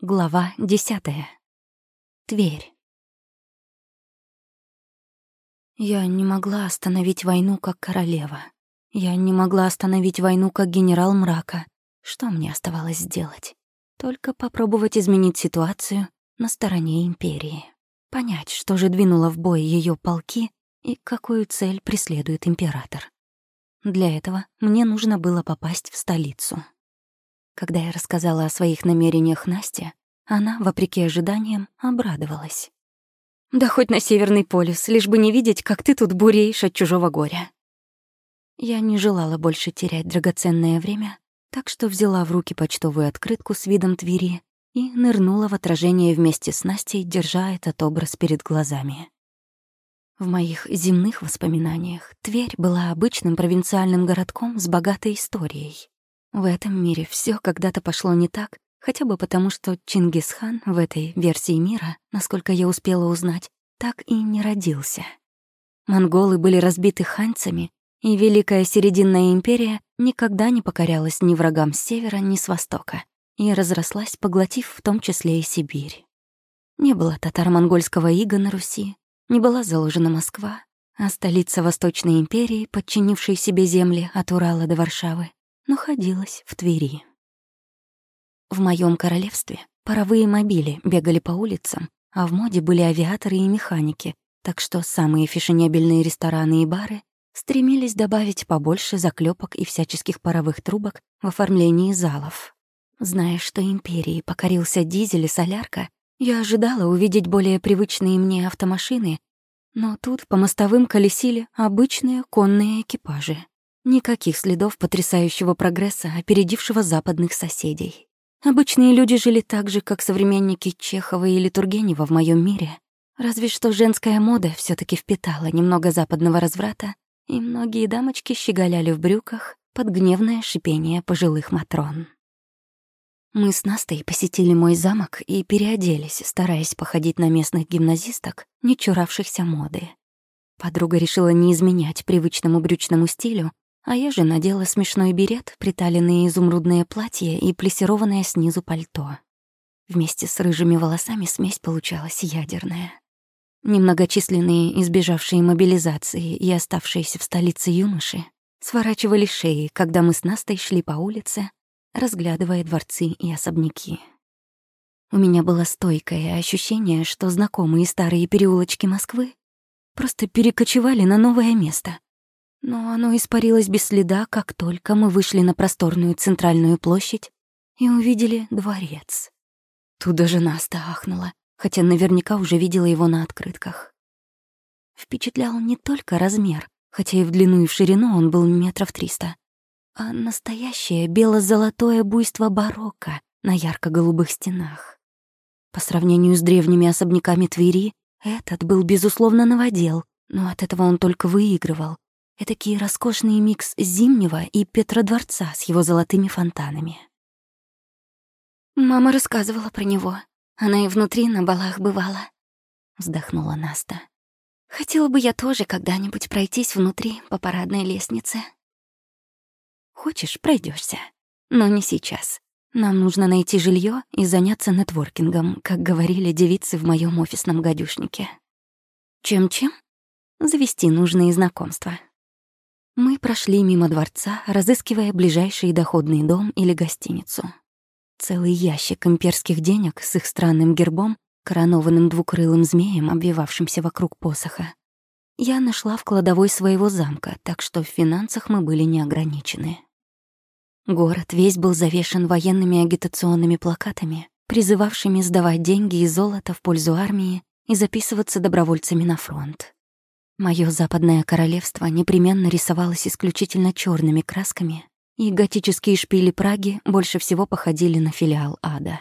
Глава десятая. Тверь. Я не могла остановить войну как королева. Я не могла остановить войну как генерал мрака. Что мне оставалось сделать? Только попробовать изменить ситуацию на стороне империи. Понять, что же двинуло в бой ее полки и какую цель преследует император. Для этого мне нужно было попасть в столицу. Когда я рассказала о своих намерениях Насте, она, вопреки ожиданиям, обрадовалась. «Да хоть на Северный полюс, лишь бы не видеть, как ты тут буреешь от чужого горя». Я не желала больше терять драгоценное время, так что взяла в руки почтовую открытку с видом Твери и нырнула в отражение вместе с Настей, держа этот образ перед глазами. В моих земных воспоминаниях Тверь была обычным провинциальным городком с богатой историей. В этом мире все когда-то пошло не так, хотя бы потому, что Чингисхан в этой версии мира, насколько я успела узнать, так и не родился. Монголы были разбиты ханьцами, и Великая Серединная империя никогда не покорялась ни врагам с севера, ни с востока, и разрослась, поглотив в том числе и Сибирь. Не было татаро-монгольского ига на Руси, не была заложена Москва, а столица Восточной империи, подчинившей себе земли от Урала до Варшавы, находилась в Твери. В моем королевстве паровые мобили бегали по улицам, а в моде были авиаторы и механики, так что самые фешенебельные рестораны и бары стремились добавить побольше заклепок и всяческих паровых трубок в оформлении залов. Зная, что империи покорился дизель и солярка, я ожидала увидеть более привычные мне автомашины, но тут по мостовым колесили обычные конные экипажи. Никаких следов потрясающего прогресса, опередившего западных соседей. Обычные люди жили так же, как современники Чехова или Тургенева в моем мире. Разве что женская мода все таки впитала немного западного разврата, и многие дамочки щеголяли в брюках под гневное шипение пожилых матрон. Мы с Настой посетили мой замок и переоделись, стараясь походить на местных гимназисток, не чуравшихся моды. Подруга решила не изменять привычному брючному стилю, а я же надела смешной берет, приталенные изумрудное платье и плессированное снизу пальто. Вместе с рыжими волосами смесь получалась ядерная. Немногочисленные, избежавшие мобилизации и оставшиеся в столице юноши, сворачивали шеи, когда мы с Настой шли по улице, разглядывая дворцы и особняки. У меня было стойкое ощущение, что знакомые старые переулочки Москвы просто перекочевали на новое место, но оно испарилось без следа, как только мы вышли на просторную центральную площадь и увидели дворец. Тут даже Наста ахнула, хотя наверняка уже видела его на открытках. Впечатлял не только размер, хотя и в длину и в ширину он был метров триста, а настоящее бело-золотое буйство барокко на ярко-голубых стенах. По сравнению с древними особняками Твери, этот был, безусловно, новодел, но от этого он только выигрывал, Этакий роскошный микс Зимнего и Петродворца с его золотыми фонтанами. «Мама рассказывала про него. Она и внутри на балах бывала», — вздохнула Наста. «Хотела бы я тоже когда-нибудь пройтись внутри по парадной лестнице». «Хочешь, пройдешься, но не сейчас. Нам нужно найти жилье и заняться нетворкингом, как говорили девицы в моем офисном гадюшнике. Чем-чем? Завести нужные знакомства». Мы прошли мимо дворца, разыскивая ближайший доходный дом или гостиницу. Целый ящик имперских денег с их странным гербом, коронованным двукрылым змеем, обвивавшимся вокруг посоха. Я нашла в кладовой своего замка, так что в финансах мы были не ограничены. Город весь был завешен военными агитационными плакатами, призывавшими сдавать деньги и золото в пользу армии и записываться добровольцами на фронт. Моё западное королевство непременно рисовалось исключительно черными красками, и готические шпили Праги больше всего походили на филиал ада.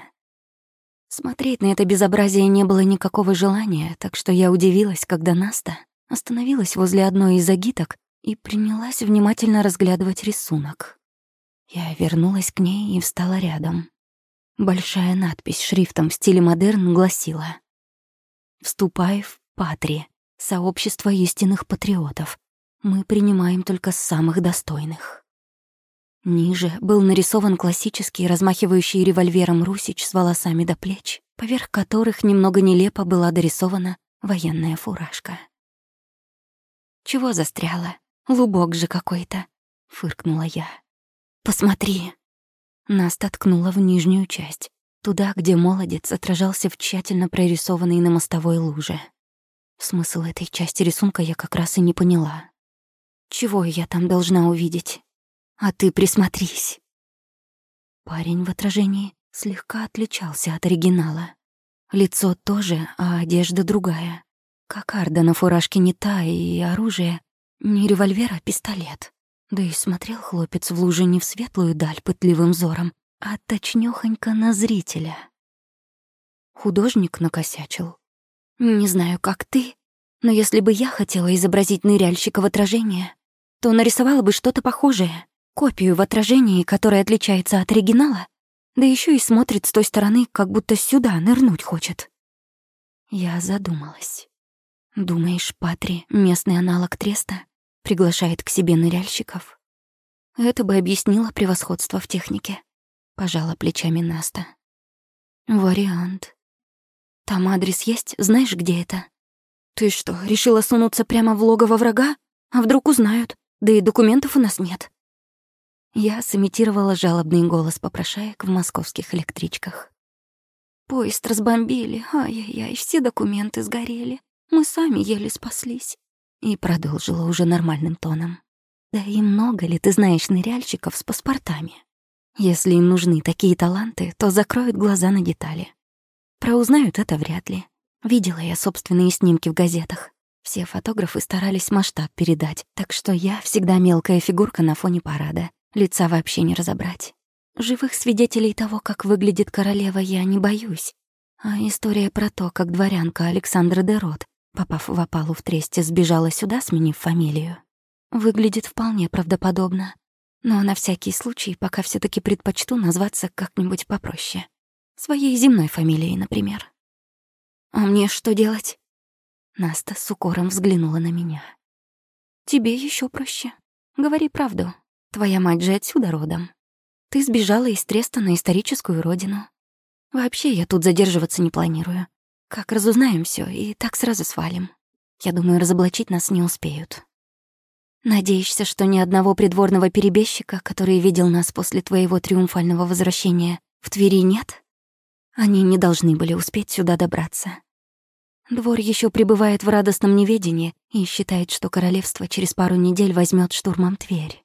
Смотреть на это безобразие не было никакого желания, так что я удивилась, когда Наста остановилась возле одной из агиток и принялась внимательно разглядывать рисунок. Я вернулась к ней и встала рядом. Большая надпись шрифтом в стиле модерн гласила «Вступай в Патри, сообщество истинных патриотов. Мы принимаем только самых достойных. Ниже был нарисован классический, размахивающий револьвером Русич с волосами до плеч, поверх которых немного нелепо была дорисована военная фуражка. «Чего застряла? Лубок же какой-то», — фыркнула я. «Посмотри!» Нас ткнула в нижнюю часть, туда, где молодец отражался в тщательно прорисованной на мостовой луже. Смысл этой части рисунка я как раз и не поняла. Чего я там должна увидеть? А ты присмотрись. Парень в отражении слегка отличался от оригинала. Лицо тоже, а одежда другая. Кокарда на фуражке не та, и оружие не револьвер, а пистолет. Да и смотрел хлопец в луже не в светлую даль пытливым взором, а точнёхонько на зрителя. Художник накосячил. Не знаю, как ты, но если бы я хотела изобразить ныряльщика в отражение, то нарисовала бы что-то похожее, копию в отражении, которая отличается от оригинала, да еще и смотрит с той стороны, как будто сюда нырнуть хочет. Я задумалась. Думаешь, Патри, местный аналог Треста, приглашает к себе ныряльщиков? Это бы объяснило превосходство в технике. Пожала плечами Наста. Вариант. Там адрес есть, знаешь, где это? Ты что, решила сунуться прямо в логово врага? А вдруг узнают? Да и документов у нас нет. Я сымитировала жалобный голос попрошаек в московских электричках. Поезд разбомбили, ай-яй-яй, все документы сгорели. Мы сами еле спаслись. И продолжила уже нормальным тоном. Да и много ли ты знаешь ныряльщиков с паспортами? Если им нужны такие таланты, то закроют глаза на детали. Проузнают это вряд ли. Видела я собственные снимки в газетах. Все фотографы старались масштаб передать, так что я всегда мелкая фигурка на фоне парада. Лица вообще не разобрать. Живых свидетелей того, как выглядит королева, я не боюсь. А история про то, как дворянка Александра Дерот, попав в опалу в тресте, сбежала сюда, сменив фамилию, выглядит вполне правдоподобно. Но на всякий случай пока все таки предпочту назваться как-нибудь попроще. Своей земной фамилией, например. «А мне что делать?» Наста с укором взглянула на меня. «Тебе еще проще. Говори правду. Твоя мать же отсюда родом. Ты сбежала из Треста на историческую родину. Вообще, я тут задерживаться не планирую. Как разузнаем все и так сразу свалим. Я думаю, разоблачить нас не успеют. Надеешься, что ни одного придворного перебежчика, который видел нас после твоего триумфального возвращения, в Твери нет? Они не должны были успеть сюда добраться. Двор еще пребывает в радостном неведении и считает, что королевство через пару недель возьмет штурмом Тверь.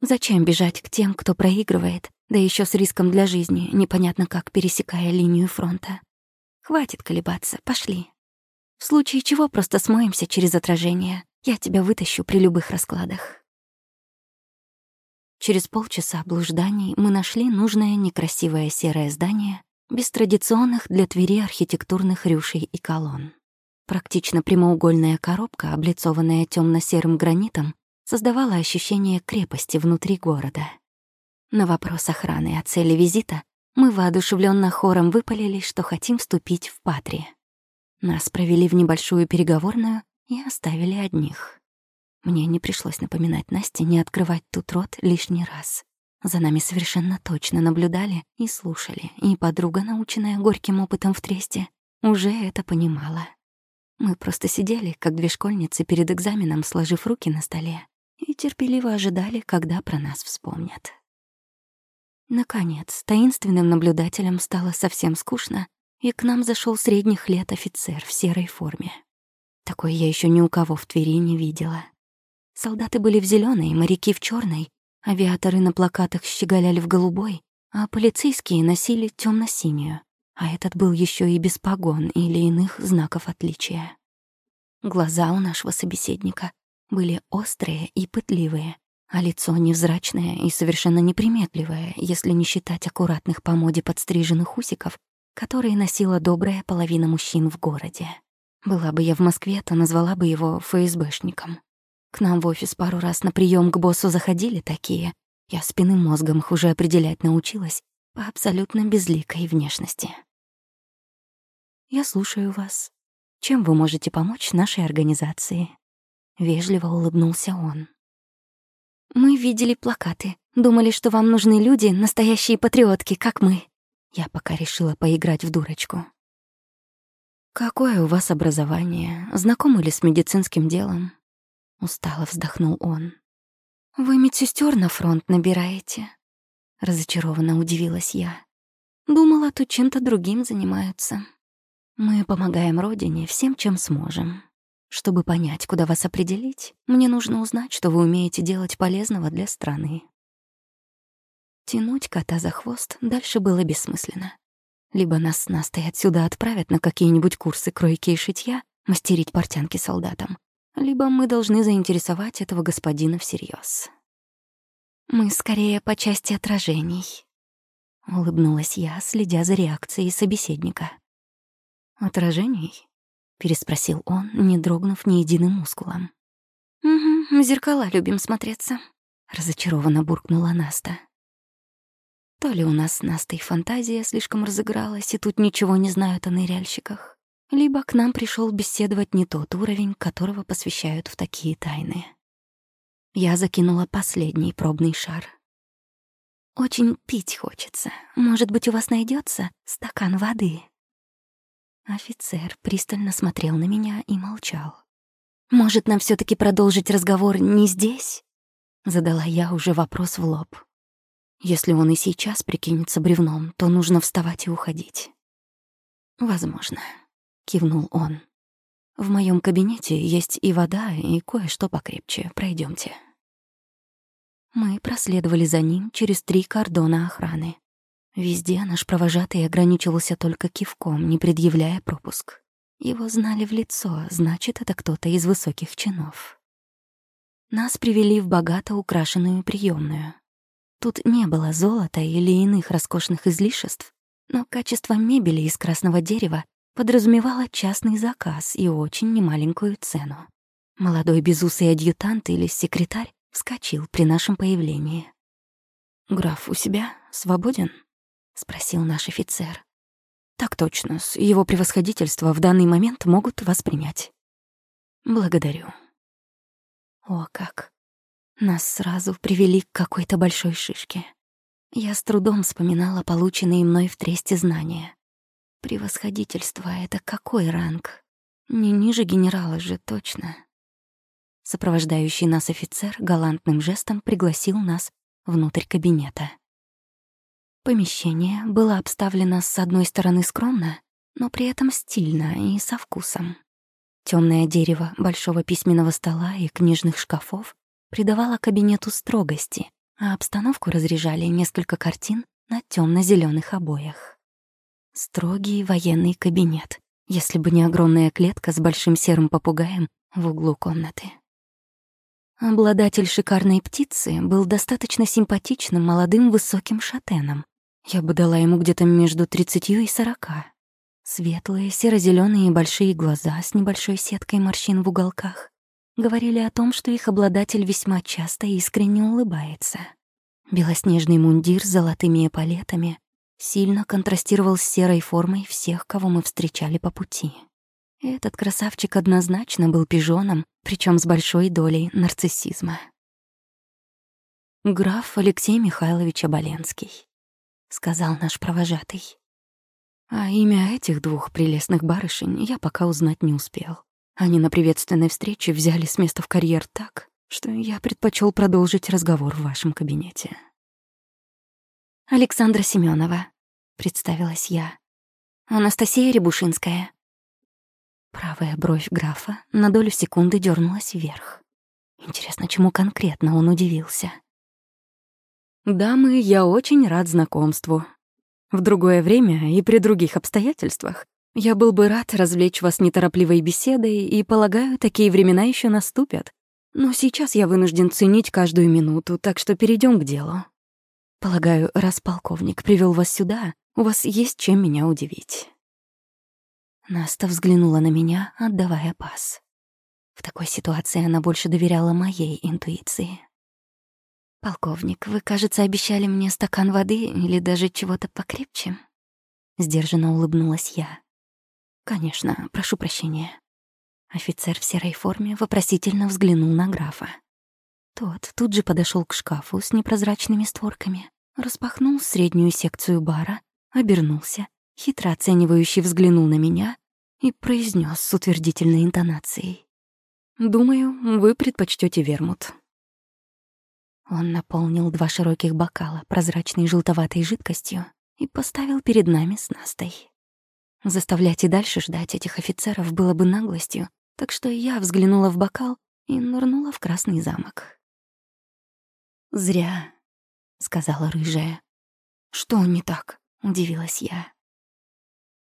Зачем бежать к тем, кто проигрывает, да еще с риском для жизни, непонятно как пересекая линию фронта? Хватит колебаться, пошли. В случае чего просто смоемся через отражение. Я тебя вытащу при любых раскладах. Через полчаса блужданий мы нашли нужное некрасивое серое здание без традиционных для Твери архитектурных рюшей и колонн. Практично прямоугольная коробка, облицованная темно-серым гранитом, создавала ощущение крепости внутри города. На вопрос охраны о цели визита мы воодушевленно хором выпалили, что хотим вступить в Патри. Нас провели в небольшую переговорную и оставили одних. Мне не пришлось напоминать Насте не открывать тут рот лишний раз. За нами совершенно точно наблюдали и слушали, и подруга, наученная горьким опытом в тресте, уже это понимала. Мы просто сидели, как две школьницы перед экзаменом, сложив руки на столе, и терпеливо ожидали, когда про нас вспомнят. Наконец, таинственным наблюдателям стало совсем скучно, и к нам зашел средних лет офицер в серой форме. Такой я еще ни у кого в Твери не видела. Солдаты были в зеленой, моряки в черной, авиаторы на плакатах щеголяли в голубой, а полицейские носили темно синюю а этот был еще и без погон или иных знаков отличия. Глаза у нашего собеседника были острые и пытливые, а лицо невзрачное и совершенно неприметливое, если не считать аккуратных по моде подстриженных усиков, которые носила добрая половина мужчин в городе. Была бы я в Москве, то назвала бы его ФСБшником. К нам в офис пару раз на прием к боссу заходили такие. Я спинным мозгом их уже определять научилась по абсолютно безликой внешности. Я слушаю вас. Чем вы можете помочь нашей организации?» Вежливо улыбнулся он. «Мы видели плакаты. Думали, что вам нужны люди, настоящие патриотки, как мы. Я пока решила поиграть в дурочку. «Какое у вас образование? Знакомы ли с медицинским делом?» Устало вздохнул он. «Вы медсестер на фронт набираете?» Разочарованно удивилась я. Думала, тут чем-то другим занимаются. Мы помогаем родине всем, чем сможем. Чтобы понять, куда вас определить, мне нужно узнать, что вы умеете делать полезного для страны. Тянуть кота за хвост дальше было бессмысленно. Либо нас с Настой отсюда отправят на какие-нибудь курсы кройки и шитья, мастерить портянки солдатам, либо мы должны заинтересовать этого господина всерьез. Мы скорее по части отражений. Улыбнулась я, следя за реакцией собеседника. «Отражений?» — переспросил он, не дрогнув ни единым мускулом. «Угу, в зеркала любим смотреться», — разочарованно буркнула Наста. То ли у нас с Настой фантазия слишком разыгралась, и тут ничего не знают о ныряльщиках, либо к нам пришел беседовать не тот уровень, которого посвящают в такие тайны. Я закинула последний пробный шар. «Очень пить хочется. Может быть, у вас найдется стакан воды?» Офицер пристально смотрел на меня и молчал. «Может, нам все таки продолжить разговор не здесь?» Задала я уже вопрос в лоб. Если он и сейчас прикинется бревном, то нужно вставать и уходить. «Возможно», — кивнул он. «В моем кабинете есть и вода, и кое-что покрепче. Пройдемте. Мы проследовали за ним через три кордона охраны. Везде наш провожатый ограничивался только кивком, не предъявляя пропуск. Его знали в лицо, значит, это кто-то из высоких чинов. Нас привели в богато украшенную приемную. Тут не было золота или иных роскошных излишеств, но качество мебели из красного дерева подразумевало частный заказ и очень немаленькую цену. Молодой безусый адъютант или секретарь вскочил при нашем появлении. «Граф у себя? Свободен?» — спросил наш офицер. «Так точно, с его превосходительства в данный момент могут вас принять». «Благодарю». О, как! Нас сразу привели к какой-то большой шишке. Я с трудом вспоминала полученные мной в тресте знания. Превосходительство — это какой ранг? Не ниже генерала же, точно. Сопровождающий нас офицер галантным жестом пригласил нас внутрь кабинета. Помещение было обставлено с одной стороны скромно, но при этом стильно и со вкусом. Темное дерево большого письменного стола и книжных шкафов придавало кабинету строгости, а обстановку разряжали несколько картин на темно зеленых обоях. Строгий военный кабинет, если бы не огромная клетка с большим серым попугаем в углу комнаты. Обладатель шикарной птицы был достаточно симпатичным молодым высоким шатеном, я бы дала ему где-то между тридцатью и сорока. Светлые, серо зеленые большие глаза с небольшой сеткой морщин в уголках говорили о том, что их обладатель весьма часто искренне улыбается. Белоснежный мундир с золотыми эполетами сильно контрастировал с серой формой всех, кого мы встречали по пути. Этот красавчик однозначно был пижоном, причем с большой долей нарциссизма. Граф Алексей Михайлович Оболенский сказал наш провожатый. А имя этих двух прелестных барышень я пока узнать не успел. Они на приветственной встрече взяли с места в карьер так, что я предпочел продолжить разговор в вашем кабинете. Александра Семенова, представилась я. Анастасия Рябушинская. Правая бровь графа на долю секунды дернулась вверх. Интересно, чему конкретно он удивился. «Дамы, я очень рад знакомству. В другое время и при других обстоятельствах я был бы рад развлечь вас неторопливой беседой, и, полагаю, такие времена еще наступят. Но сейчас я вынужден ценить каждую минуту, так что перейдем к делу. Полагаю, раз полковник привел вас сюда, у вас есть чем меня удивить». Наста взглянула на меня, отдавая пас. В такой ситуации она больше доверяла моей интуиции. «Полковник, вы, кажется, обещали мне стакан воды или даже чего-то покрепче?» Сдержанно улыбнулась я. «Конечно, прошу прощения». Офицер в серой форме вопросительно взглянул на графа. Тот тут же подошел к шкафу с непрозрачными створками, распахнул среднюю секцию бара, обернулся, хитро оценивающий взглянул на меня и произнес с утвердительной интонацией. «Думаю, вы предпочтете вермут». Он наполнил два широких бокала прозрачной желтоватой жидкостью и поставил перед нами с Настой. Заставлять и дальше ждать этих офицеров было бы наглостью, так что я взглянула в бокал и нырнула в Красный замок. «Зря», — сказала рыжая. «Что не так?» — удивилась я.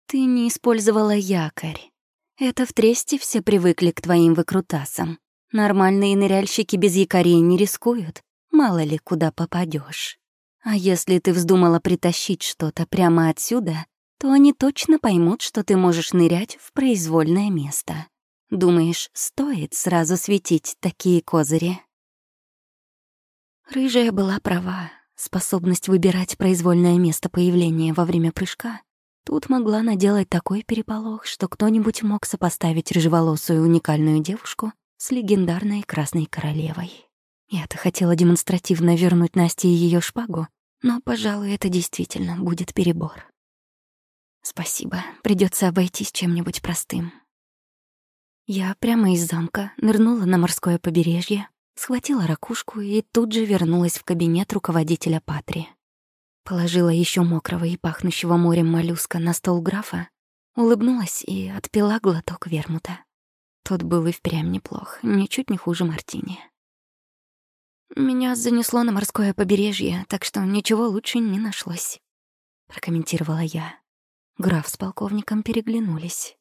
«Ты не использовала якорь. Это в тресте все привыкли к твоим выкрутасам. Нормальные ныряльщики без якорей не рискуют, мало ли куда попадешь. А если ты вздумала притащить что-то прямо отсюда, то они точно поймут, что ты можешь нырять в произвольное место. Думаешь, стоит сразу светить такие козыри? Рыжая была права. Способность выбирать произвольное место появления во время прыжка тут могла наделать такой переполох, что кто-нибудь мог сопоставить рыжеволосую уникальную девушку с легендарной Красной Королевой. Я-то хотела демонстративно вернуть Насте ее шпагу, но, пожалуй, это действительно будет перебор. Спасибо, придется обойтись чем-нибудь простым. Я прямо из замка нырнула на морское побережье, схватила ракушку и тут же вернулась в кабинет руководителя Патри. Положила еще мокрого и пахнущего морем моллюска на стол графа, улыбнулась и отпила глоток вермута. Тот был и впрямь неплох, ничуть не хуже мартини. «Меня занесло на морское побережье, так что ничего лучше не нашлось», — прокомментировала я. Граф с полковником переглянулись.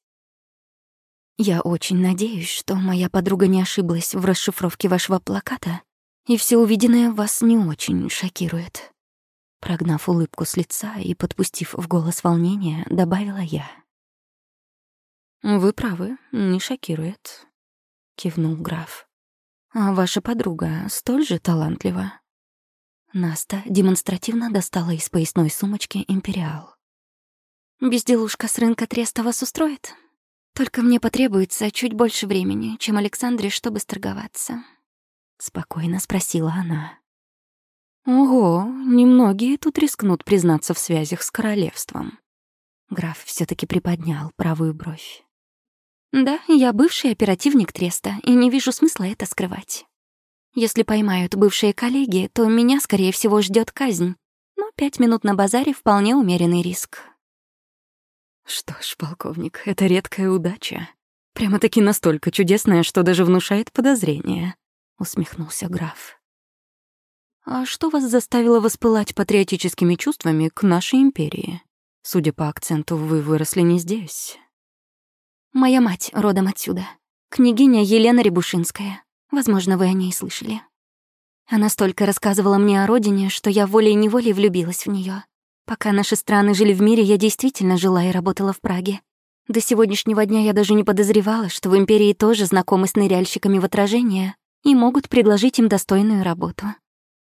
«Я очень надеюсь, что моя подруга не ошиблась в расшифровке вашего плаката, и все увиденное вас не очень шокирует». Прогнав улыбку с лица и подпустив в голос волнения, добавила я. «Вы правы, не шокирует», — кивнул граф. «А ваша подруга столь же талантлива?» Наста демонстративно достала из поясной сумочки «Империал». «Безделушка с рынка Треста вас устроит?» Только мне потребуется чуть больше времени, чем Александре, чтобы сторговаться. Спокойно спросила она. Ого, немногие тут рискнут признаться в связях с королевством. Граф все таки приподнял правую бровь. Да, я бывший оперативник Треста, и не вижу смысла это скрывать. Если поймают бывшие коллеги, то меня, скорее всего, ждет казнь. Но пять минут на базаре — вполне умеренный риск. Что ж, полковник, это редкая удача. Прямо-таки настолько чудесная, что даже внушает подозрения, усмехнулся граф. А что вас заставило воспылать патриотическими чувствами к нашей империи? Судя по акценту, вы выросли не здесь. Моя мать родом отсюда. Княгиня Елена Рябушинская. Возможно, вы о ней слышали. Она столько рассказывала мне о родине, что я волей-неволей влюбилась в нее. Пока наши страны жили в мире, я действительно жила и работала в Праге. До сегодняшнего дня я даже не подозревала, что в империи тоже знакомы с ныряльщиками в отражение и могут предложить им достойную работу.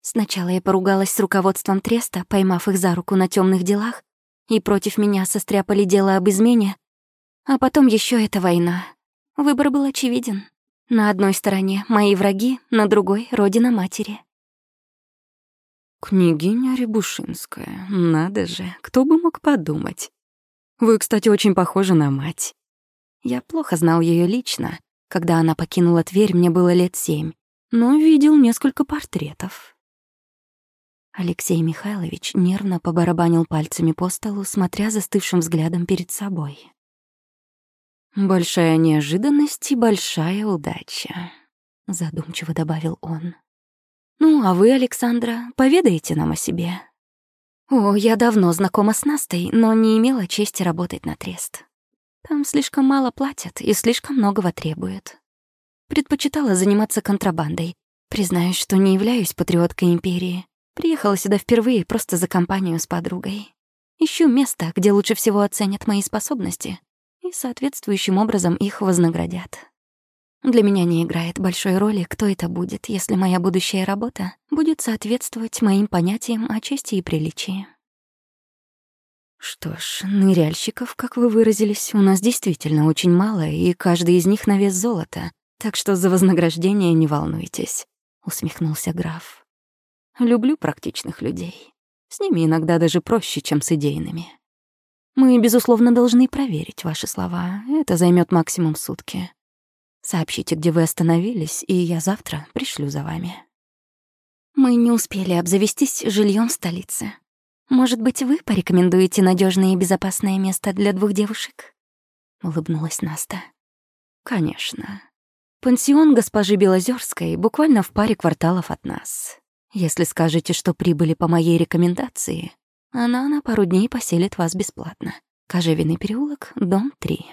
Сначала я поругалась с руководством Треста, поймав их за руку на темных делах, и против меня состряпали дело об измене, а потом еще эта война. Выбор был очевиден. На одной стороне мои враги, на другой — родина матери. «Княгиня Рябушинская, надо же, кто бы мог подумать. Вы, кстати, очень похожи на мать. Я плохо знал ее лично. Когда она покинула Тверь, мне было лет семь, но видел несколько портретов». Алексей Михайлович нервно побарабанил пальцами по столу, смотря застывшим взглядом перед собой. «Большая неожиданность и большая удача», — задумчиво добавил он. «Ну, а вы, Александра, поведаете нам о себе?» «О, я давно знакома с Настой, но не имела чести работать на трест. Там слишком мало платят и слишком многого требуют. Предпочитала заниматься контрабандой. Признаюсь, что не являюсь патриоткой империи. Приехала сюда впервые просто за компанию с подругой. Ищу место, где лучше всего оценят мои способности и соответствующим образом их вознаградят. Для меня не играет большой роли, кто это будет, если моя будущая работа будет соответствовать моим понятиям о чести и приличии. Что ж, ныряльщиков, как вы выразились, у нас действительно очень мало, и каждый из них на вес золота, так что за вознаграждение не волнуйтесь, усмехнулся граф. Люблю практичных людей. С ними иногда даже проще, чем с идейными. Мы, безусловно, должны проверить ваши слова. Это займет максимум сутки. Сообщите, где вы остановились, и я завтра пришлю за вами. Мы не успели обзавестись жильем в столице. Может быть, вы порекомендуете надежное и безопасное место для двух девушек? Улыбнулась Наста. Конечно. Пансион госпожи Белозерской буквально в паре кварталов от нас. Если скажете, что прибыли по моей рекомендации, она на пару дней поселит вас бесплатно. Кожевенный переулок, дом 3.